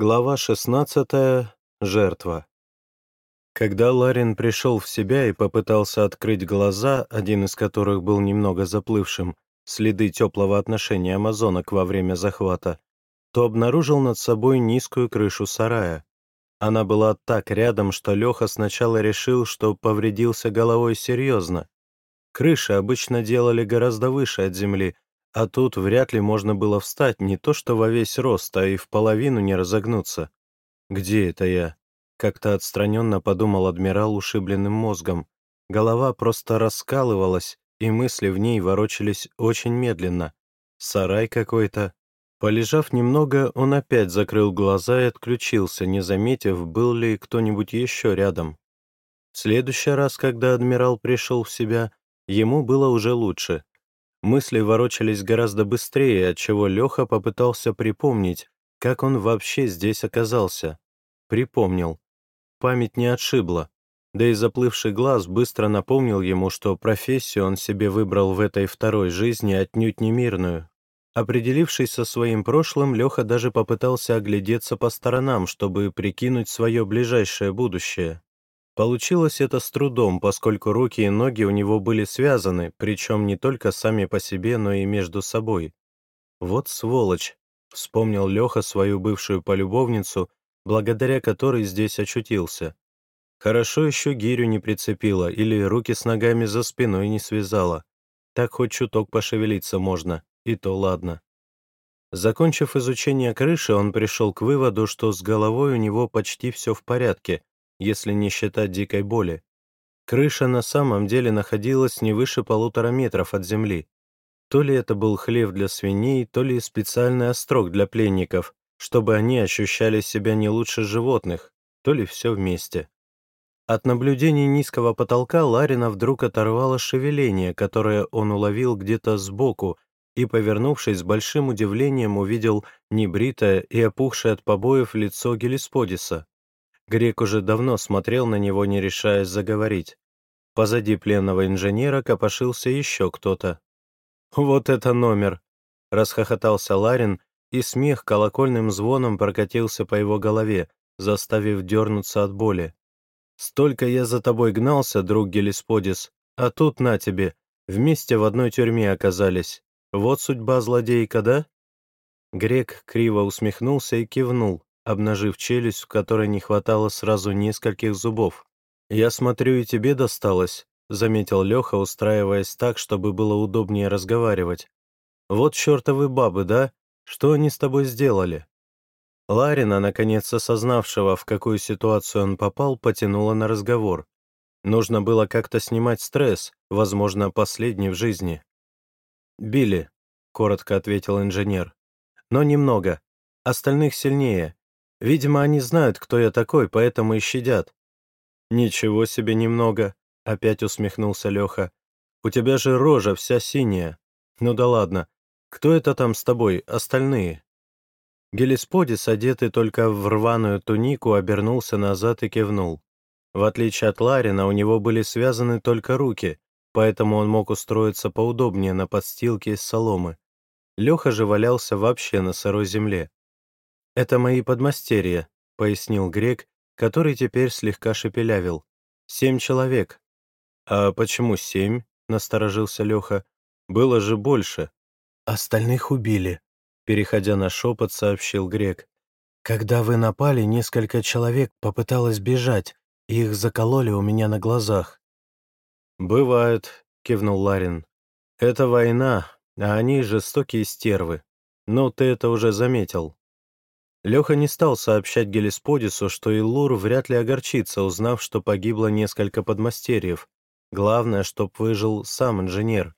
Глава 16. Жертва. Когда Ларин пришел в себя и попытался открыть глаза, один из которых был немного заплывшим, следы теплого отношения амазонок во время захвата, то обнаружил над собой низкую крышу сарая. Она была так рядом, что Леха сначала решил, что повредился головой серьезно. Крыши обычно делали гораздо выше от земли, а тут вряд ли можно было встать не то что во весь рост, а и в половину не разогнуться. «Где это я?» — как-то отстраненно подумал адмирал ушибленным мозгом. Голова просто раскалывалась, и мысли в ней ворочались очень медленно. Сарай какой-то. Полежав немного, он опять закрыл глаза и отключился, не заметив, был ли кто-нибудь еще рядом. В следующий раз, когда адмирал пришел в себя, ему было уже лучше. Мысли ворочались гораздо быстрее, отчего Леха попытался припомнить, как он вообще здесь оказался. Припомнил. Память не отшибла. Да и заплывший глаз быстро напомнил ему, что профессию он себе выбрал в этой второй жизни отнюдь не мирную. Определившись со своим прошлым, Леха даже попытался оглядеться по сторонам, чтобы прикинуть свое ближайшее будущее. Получилось это с трудом, поскольку руки и ноги у него были связаны, причем не только сами по себе, но и между собой. «Вот сволочь», — вспомнил Леха свою бывшую полюбовницу, благодаря которой здесь очутился. Хорошо еще гирю не прицепила или руки с ногами за спиной не связала. Так хоть чуток пошевелиться можно, и то ладно. Закончив изучение крыши, он пришел к выводу, что с головой у него почти все в порядке, если не считать дикой боли. Крыша на самом деле находилась не выше полутора метров от земли. То ли это был хлев для свиней, то ли специальный острог для пленников, чтобы они ощущали себя не лучше животных, то ли все вместе. От наблюдений низкого потолка Ларина вдруг оторвало шевеление, которое он уловил где-то сбоку, и, повернувшись, с большим удивлением увидел небритое и опухшее от побоев лицо Гелисподиса. Грек уже давно смотрел на него, не решаясь заговорить. Позади пленного инженера копошился еще кто-то. «Вот это номер!» — расхохотался Ларин, и смех колокольным звоном прокатился по его голове, заставив дернуться от боли. «Столько я за тобой гнался, друг Гелисподис, а тут на тебе, вместе в одной тюрьме оказались. Вот судьба злодейка, да?» Грек криво усмехнулся и кивнул, обнажив челюсть, в которой не хватало сразу нескольких зубов. «Я смотрю, и тебе досталось», — заметил Леха, устраиваясь так, чтобы было удобнее разговаривать. «Вот чертовы бабы, да? Что они с тобой сделали?» Ларина, наконец осознавшего, в какую ситуацию он попал, потянула на разговор. Нужно было как-то снимать стресс, возможно, последний в жизни. «Били», — коротко ответил инженер. «Но немного. Остальных сильнее. Видимо, они знают, кто я такой, поэтому и щадят». «Ничего себе немного», — опять усмехнулся Леха. «У тебя же рожа вся синяя. Ну да ладно. Кто это там с тобой, остальные?» Гелисподис, одетый только в рваную тунику, обернулся назад и кивнул. В отличие от Ларина, у него были связаны только руки, поэтому он мог устроиться поудобнее на подстилке из соломы. Леха же валялся вообще на сырой земле. «Это мои подмастерья», — пояснил грек, который теперь слегка шепелявил. «Семь человек». «А почему семь?» — насторожился Леха. «Было же больше». «Остальных убили», — переходя на шепот, сообщил грек. «Когда вы напали, несколько человек попыталось бежать, и их закололи у меня на глазах». «Бывает», — кивнул Ларин. «Это война, а они жестокие стервы. Ну, ты это уже заметил». Леха не стал сообщать Гелисподису, что Иллур вряд ли огорчится, узнав, что погибло несколько подмастерьев. Главное, чтоб выжил сам инженер.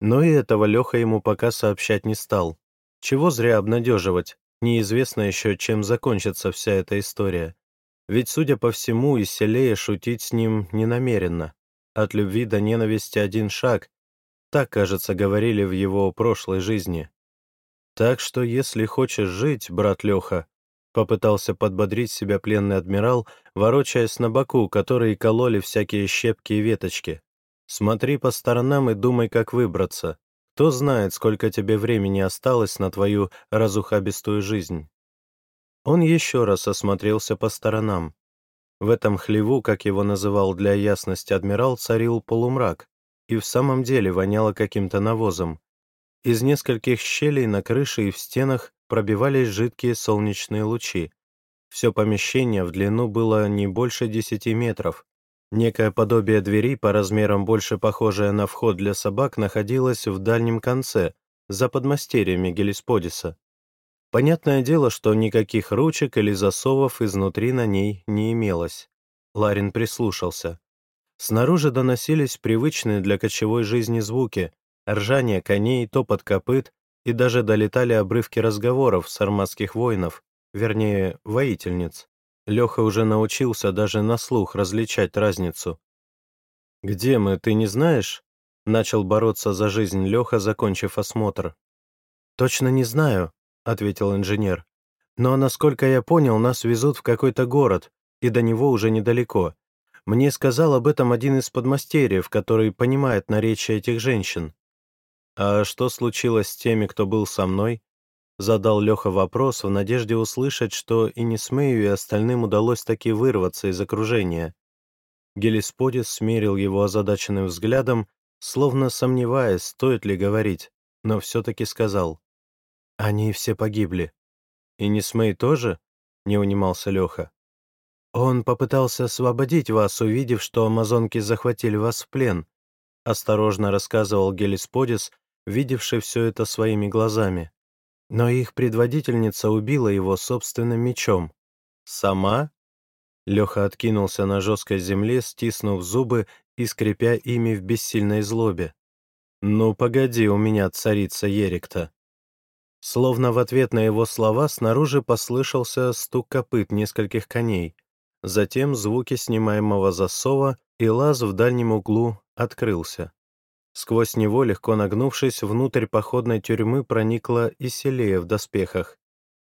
Но и этого Леха ему пока сообщать не стал. Чего зря обнадеживать, неизвестно еще, чем закончится вся эта история. Ведь, судя по всему, и Селея шутить с ним не намеренно. От любви до ненависти один шаг. Так, кажется, говорили в его прошлой жизни. Так что, если хочешь жить, брат Леха, попытался подбодрить себя пленный адмирал, ворочаясь на боку, которые кололи всякие щепки и веточки. Смотри по сторонам и думай, как выбраться. Кто знает, сколько тебе времени осталось на твою разухабистую жизнь. Он еще раз осмотрелся по сторонам. В этом хлеву, как его называл для ясности адмирал, царил полумрак, и в самом деле воняло каким-то навозом. Из нескольких щелей на крыше и в стенах пробивались жидкие солнечные лучи. Все помещение в длину было не больше десяти метров. Некое подобие двери, по размерам больше похожее на вход для собак, находилось в дальнем конце, за подмастерьями Гелисподиса. Понятное дело, что никаких ручек или засовов изнутри на ней не имелось. Ларин прислушался. Снаружи доносились привычные для кочевой жизни звуки, ржание коней, топот копыт, и даже долетали обрывки разговоров сарматских воинов, вернее, воительниц. Леха уже научился даже на слух различать разницу. «Где мы, ты не знаешь?» Начал бороться за жизнь Леха, закончив осмотр. «Точно не знаю», — ответил инженер. «Но, насколько я понял, нас везут в какой-то город, и до него уже недалеко. Мне сказал об этом один из подмастерьев, который понимает наречие этих женщин». «А что случилось с теми, кто был со мной?» Задал Леха вопрос в надежде услышать, что и Несмею, и остальным удалось таки вырваться из окружения. Гелисподис смерил его озадаченным взглядом, словно сомневаясь, стоит ли говорить, но все-таки сказал. Они все погибли. И Несмей тоже? Не унимался Леха. Он попытался освободить вас, увидев, что амазонки захватили вас в плен. Осторожно рассказывал Гелисподис, видевший все это своими глазами. Но их предводительница убила его собственным мечом. Сама? Леха откинулся на жесткой земле, стиснув зубы и скрипя ими в бессильной злобе. «Ну, погоди у меня, царица Ерикта!» Словно в ответ на его слова снаружи послышался стук копыт нескольких коней, затем звуки снимаемого засова, и лаз в дальнем углу открылся. Сквозь него, легко нагнувшись, внутрь походной тюрьмы проникла Селея в доспехах.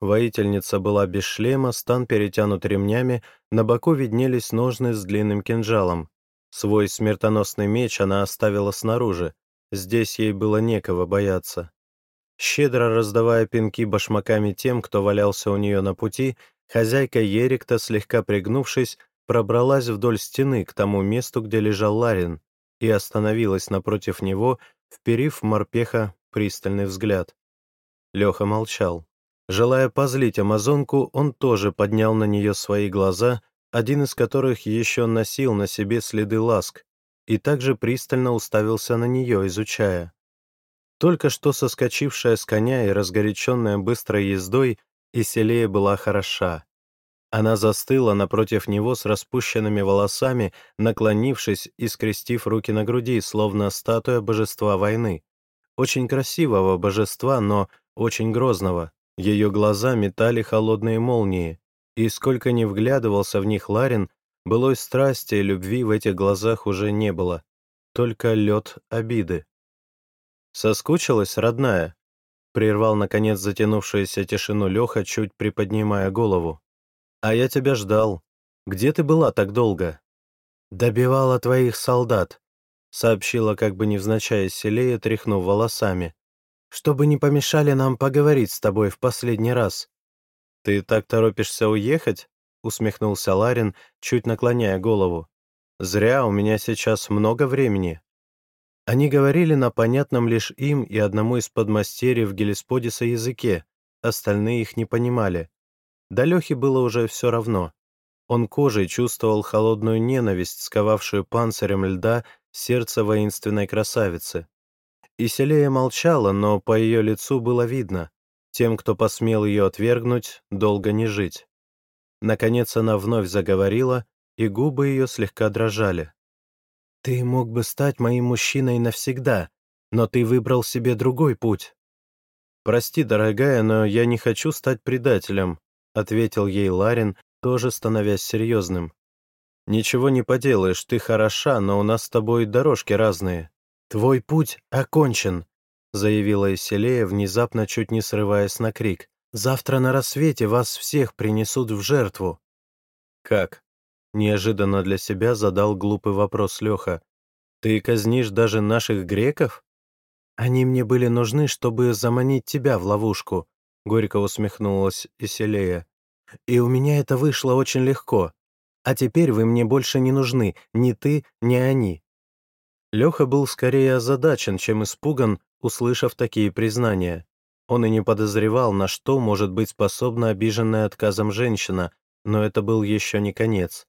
Воительница была без шлема, стан перетянут ремнями, на боку виднелись ножны с длинным кинжалом. Свой смертоносный меч она оставила снаружи, здесь ей было некого бояться. Щедро раздавая пинки башмаками тем, кто валялся у нее на пути, хозяйка Ерикта, слегка пригнувшись, пробралась вдоль стены к тому месту, где лежал Ларин, и остановилась напротив него, вперив морпеха пристальный взгляд. Леха молчал. Желая позлить амазонку, он тоже поднял на нее свои глаза, один из которых еще носил на себе следы ласк, и также пристально уставился на нее, изучая. Только что соскочившая с коня и разгоряченная быстрой ездой, Иселея была хороша. Она застыла напротив него с распущенными волосами, наклонившись и скрестив руки на груди, словно статуя божества войны. Очень красивого божества, но очень грозного. Ее глаза метали холодные молнии, и сколько ни вглядывался в них Ларин, былой страсти и любви в этих глазах уже не было, только лед обиды. «Соскучилась, родная?» — прервал, наконец, затянувшуюся тишину Леха, чуть приподнимая голову. «А я тебя ждал. Где ты была так долго?» «Добивала твоих солдат», — сообщила как бы невзначай Селея, тряхнув волосами. «Чтобы не помешали нам поговорить с тобой в последний раз». «Ты так торопишься уехать?» — усмехнулся Ларин, чуть наклоняя голову. «Зря, у меня сейчас много времени». Они говорили на понятном лишь им и одному из подмастерьев Гелисподиса языке, остальные их не понимали. До Лехи было уже все равно. Он кожей чувствовал холодную ненависть, сковавшую панцирем льда сердце воинственной красавицы. И Селея молчала, но по ее лицу было видно. Тем, кто посмел ее отвергнуть, долго не жить. Наконец она вновь заговорила, и губы ее слегка дрожали. «Ты мог бы стать моим мужчиной навсегда, но ты выбрал себе другой путь». «Прости, дорогая, но я не хочу стать предателем», ответил ей Ларин, тоже становясь серьезным. «Ничего не поделаешь, ты хороша, но у нас с тобой дорожки разные. Твой путь окончен», заявила Иселея, внезапно чуть не срываясь на крик. «Завтра на рассвете вас всех принесут в жертву». «Как?» Неожиданно для себя задал глупый вопрос Леха. «Ты казнишь даже наших греков?» «Они мне были нужны, чтобы заманить тебя в ловушку», — горько усмехнулась Иселея. и у меня это вышло очень легко. А теперь вы мне больше не нужны, ни ты, ни они». Леха был скорее озадачен, чем испуган, услышав такие признания. Он и не подозревал, на что может быть способна обиженная отказом женщина, но это был еще не конец.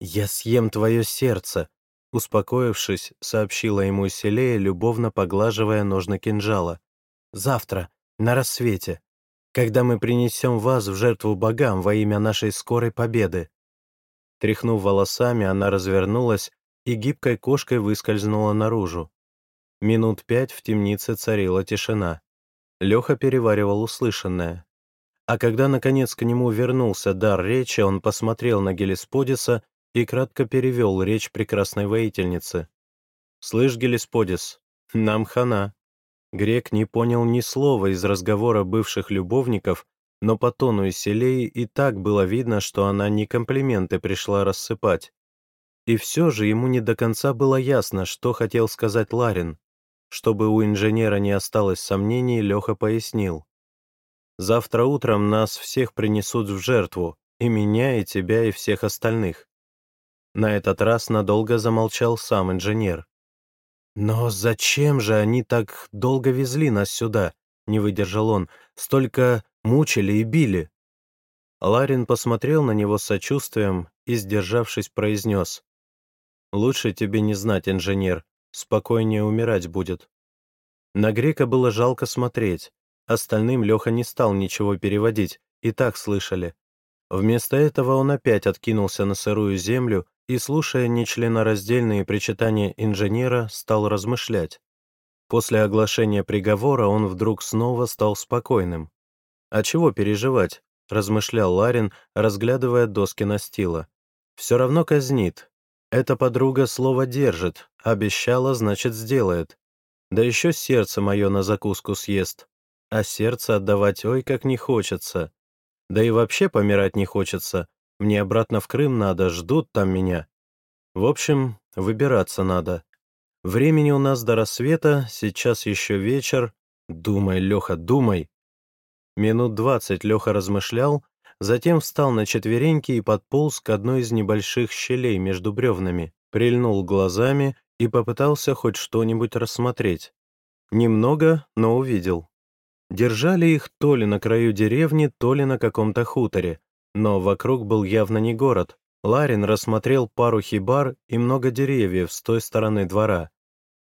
«Я съем твое сердце», — успокоившись, сообщила ему Селея, любовно поглаживая ножны кинжала. «Завтра, на рассвете, когда мы принесем вас в жертву богам во имя нашей скорой победы». Тряхнув волосами, она развернулась и гибкой кошкой выскользнула наружу. Минут пять в темнице царила тишина. Леха переваривал услышанное. А когда, наконец, к нему вернулся дар речи, он посмотрел на Гелисподиса и кратко перевел речь прекрасной воительницы. «Слышь, Гелисподис, нам хана». Грек не понял ни слова из разговора бывших любовников, но по тону Селеи и так было видно, что она не комплименты пришла рассыпать. И все же ему не до конца было ясно, что хотел сказать Ларин. Чтобы у инженера не осталось сомнений, Леха пояснил. «Завтра утром нас всех принесут в жертву, и меня, и тебя, и всех остальных». На этот раз надолго замолчал сам инженер. «Но зачем же они так долго везли нас сюда?» — не выдержал он. «Столько мучили и били». Ларин посмотрел на него с сочувствием и, сдержавшись, произнес. «Лучше тебе не знать, инженер спокойнее умирать будет. На грека было жалко смотреть. Остальным Леха не стал ничего переводить, и так слышали. Вместо этого он опять откинулся на сырую землю и, слушая нечленораздельные причитания инженера, стал размышлять. После оглашения приговора он вдруг снова стал спокойным. «А чего переживать?» — размышлял Ларин, разглядывая доски настила. «Все равно казнит, эта подруга слово держит, обещала, значит, сделает. Да еще сердце мое на закуску съест. А сердце отдавать ой как не хочется. Да и вообще помирать не хочется. Мне обратно в Крым надо, ждут там меня. В общем, выбираться надо. Времени у нас до рассвета, сейчас еще вечер. Думай, Леха, думай. Минут двадцать Леха размышлял, Затем встал на четвереньки и подполз к одной из небольших щелей между бревнами, прильнул глазами и попытался хоть что-нибудь рассмотреть. Немного, но увидел. Держали их то ли на краю деревни, то ли на каком-то хуторе, но вокруг был явно не город. Ларин рассмотрел пару хибар и много деревьев с той стороны двора.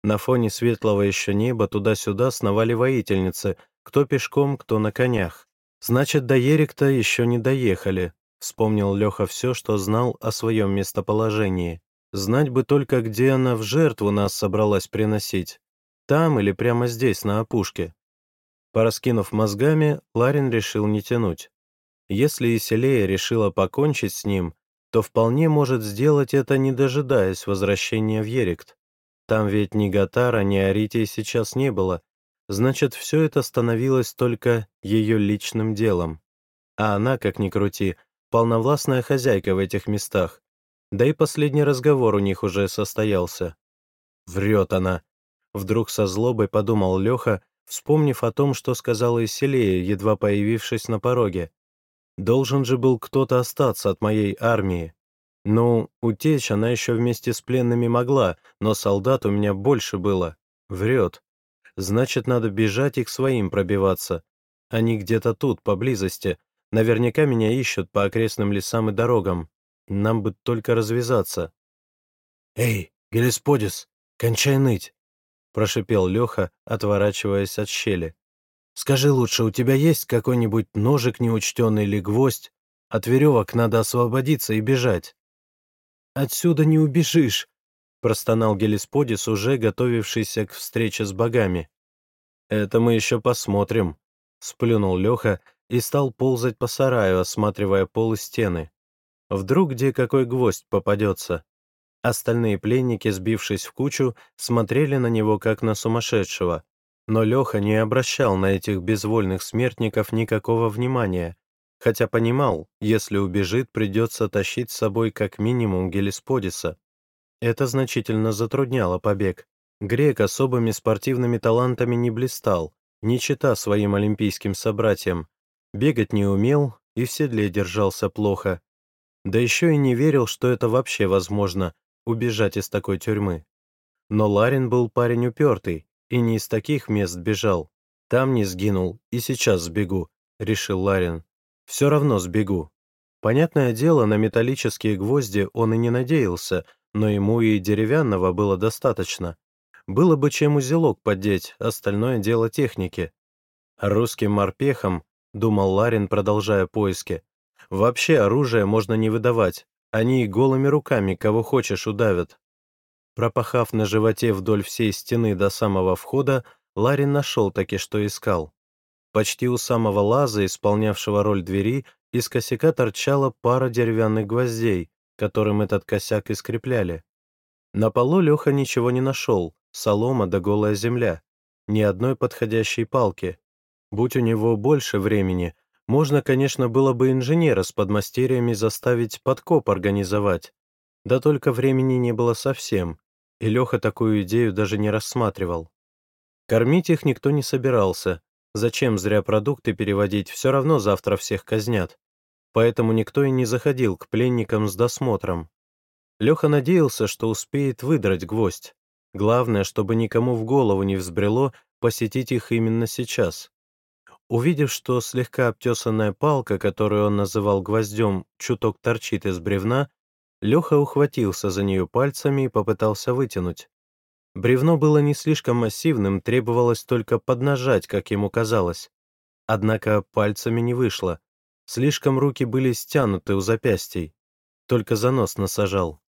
На фоне светлого еще неба туда-сюда сновали воительницы, кто пешком, кто на конях. «Значит, до Ерикта еще не доехали», — вспомнил Леха все, что знал о своем местоположении. «Знать бы только, где она в жертву нас собралась приносить. Там или прямо здесь, на опушке». Пораскинув мозгами, Ларин решил не тянуть. Если Иселея решила покончить с ним, то вполне может сделать это, не дожидаясь возвращения в Ерикт. Там ведь ни Гатара, ни Аритии сейчас не было, значит, все это становилось только ее личным делом. А она, как ни крути, полновластная хозяйка в этих местах. Да и последний разговор у них уже состоялся. Врет она. Вдруг со злобой подумал Леха, вспомнив о том, что сказала Иселея, едва появившись на пороге. Должен же был кто-то остаться от моей армии. Ну, утечь она еще вместе с пленными могла, но солдат у меня больше было. Врет. Значит, надо бежать и к своим пробиваться. Они где-то тут, поблизости. Наверняка меня ищут по окрестным лесам и дорогам. Нам бы только развязаться. «Эй, Гелесподис, кончай ныть!» — прошипел Леха, отворачиваясь от щели. «Скажи лучше, у тебя есть какой-нибудь ножик неучтенный или гвоздь? От веревок надо освободиться и бежать». «Отсюда не убежишь!» — простонал Гелисподис, уже готовившийся к встрече с богами. «Это мы еще посмотрим», — сплюнул Леха и стал ползать по сараю, осматривая пол и стены. Вдруг где какой гвоздь попадется. Остальные пленники, сбившись в кучу, смотрели на него как на сумасшедшего. Но Леха не обращал на этих безвольных смертников никакого внимания, хотя понимал, если убежит, придется тащить с собой как минимум Гелисподиса. Это значительно затрудняло побег. Грек особыми спортивными талантами не блистал, не чита своим олимпийским собратьям. Бегать не умел, и в седле держался плохо. Да еще и не верил, что это вообще возможно — убежать из такой тюрьмы. Но Ларин был парень упертый и не из таких мест бежал. Там не сгинул и сейчас сбегу, — решил Ларин. Все равно сбегу. Понятное дело, на металлические гвозди он и не надеялся, но ему и деревянного было достаточно. Было бы чем узелок поддеть, остальное дело техники. Русским морпехам, думал Ларин, продолжая поиски, вообще оружие можно не выдавать, они голыми руками кого хочешь удавят. Пропахав на животе вдоль всей стены до самого входа, Ларин нашел таки, что искал. Почти у самого лаза, исполнявшего роль двери, из косяка торчала пара деревянных гвоздей, которым этот косяк и скрепляли. На полу Леха ничего не нашел, солома да голая земля, ни одной подходящей палки. Будь у него больше времени, можно, конечно, было бы инженера с подмастерьями заставить подкоп организовать. Да только времени не было совсем, и Леха такую идею даже не рассматривал. Кормить их никто не собирался, Зачем зря продукты переводить, все равно завтра всех казнят. Поэтому никто и не заходил к пленникам с досмотром. Леха надеялся, что успеет выдрать гвоздь. Главное, чтобы никому в голову не взбрело посетить их именно сейчас. Увидев, что слегка обтесанная палка, которую он называл гвоздем, чуток торчит из бревна, Леха ухватился за нее пальцами и попытался вытянуть. Бревно было не слишком массивным, требовалось только поднажать, как ему казалось. Однако пальцами не вышло. Слишком руки были стянуты у запястий. Только занос насажал.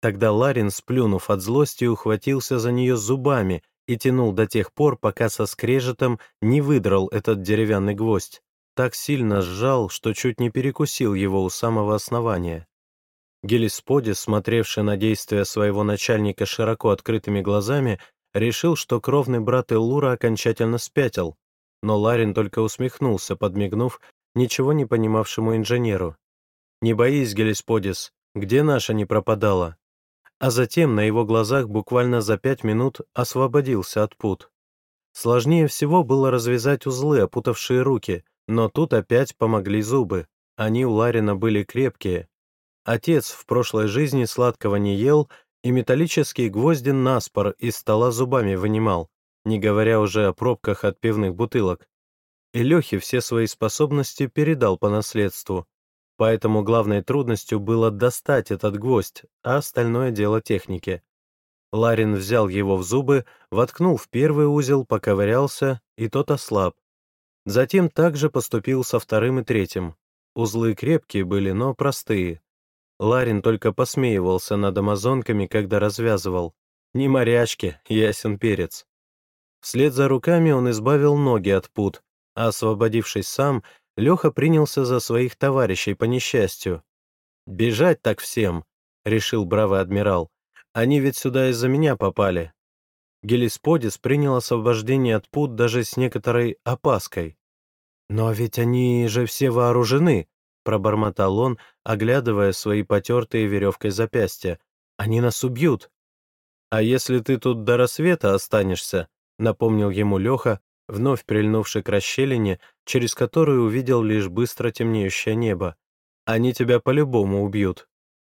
Тогда Ларин, сплюнув от злости, ухватился за нее зубами и тянул до тех пор, пока со скрежетом не выдрал этот деревянный гвоздь. Так сильно сжал, что чуть не перекусил его у самого основания. Гелисподи, смотревший на действия своего начальника широко открытыми глазами, решил, что кровный брат Эллура окончательно спятил, но Ларин только усмехнулся, подмигнув ничего не понимавшему инженеру. «Не боись, Гелисподис, где наша не пропадала?» А затем на его глазах буквально за пять минут освободился от пут. Сложнее всего было развязать узлы, опутавшие руки, но тут опять помогли зубы. Они у Ларина были крепкие, Отец в прошлой жизни сладкого не ел и металлические гвозди наспор из стола зубами вынимал, не говоря уже о пробках от пивных бутылок. И Лехе все свои способности передал по наследству. Поэтому главной трудностью было достать этот гвоздь, а остальное дело техники. Ларин взял его в зубы, воткнул в первый узел, поковырялся, и тот ослаб. Затем также поступил со вторым и третьим. Узлы крепкие были, но простые. Ларин только посмеивался над амазонками, когда развязывал. Не морячки, ясен перец. Вслед за руками он избавил ноги от пут, а освободившись сам, Леха принялся за своих товарищей по несчастью. «Бежать так всем», — решил бравый адмирал. «Они ведь сюда из-за меня попали». Гелисподис принял освобождение от пут даже с некоторой опаской. «Но ведь они же все вооружены», пробормотал он, оглядывая свои потертые веревкой запястья. «Они нас убьют!» «А если ты тут до рассвета останешься?» — напомнил ему Леха, вновь прильнувший к расщелине, через которую увидел лишь быстро темнеющее небо. «Они тебя по-любому убьют».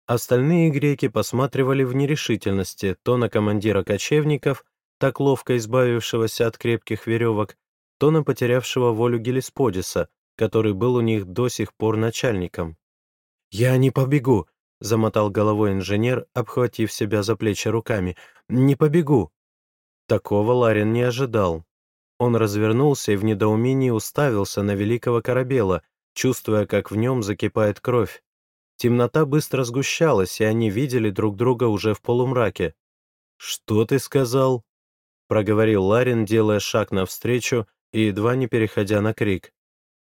Остальные греки посматривали в нерешительности то на командира кочевников, так ловко избавившегося от крепких веревок, то на потерявшего волю Гелисподиса, который был у них до сих пор начальником. «Я не побегу», — замотал головой инженер, обхватив себя за плечи руками. «Не побегу». Такого Ларин не ожидал. Он развернулся и в недоумении уставился на великого корабела, чувствуя, как в нем закипает кровь. Темнота быстро сгущалась, и они видели друг друга уже в полумраке. «Что ты сказал?» — проговорил Ларин, делая шаг навстречу и едва не переходя на крик.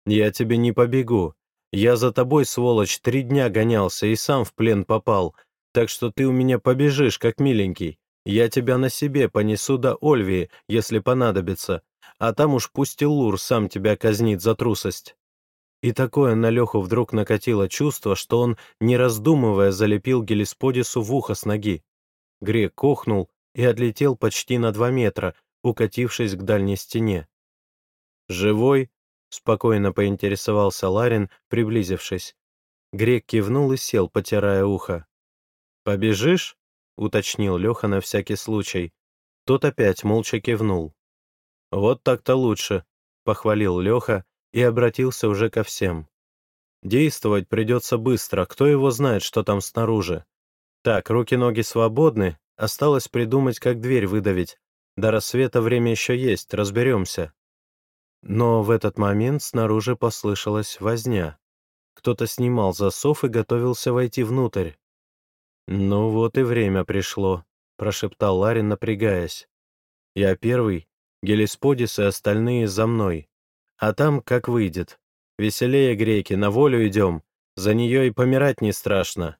«Я тебе не побегу. Я за тобой, сволочь, три дня гонялся и сам в плен попал, так что ты у меня побежишь, как миленький. Я тебя на себе понесу до Ольвии, если понадобится, а там уж пусть Лур сам тебя казнит за трусость». И такое на Леху вдруг накатило чувство, что он, не раздумывая, залепил Гелисподису в ухо с ноги. Грек кохнул и отлетел почти на два метра, укатившись к дальней стене. «Живой?» — спокойно поинтересовался Ларин, приблизившись. Грек кивнул и сел, потирая ухо. «Побежишь?» — уточнил Леха на всякий случай. Тот опять молча кивнул. «Вот так-то лучше», — похвалил Леха и обратился уже ко всем. «Действовать придется быстро, кто его знает, что там снаружи. Так, руки-ноги свободны, осталось придумать, как дверь выдавить. До рассвета время еще есть, разберемся». Но в этот момент снаружи послышалась возня. Кто-то снимал засов и готовился войти внутрь. «Ну вот и время пришло», — прошептал Ларин, напрягаясь. «Я первый, Гелисподис и остальные за мной. А там как выйдет. Веселее, греки, на волю идем. За нее и помирать не страшно».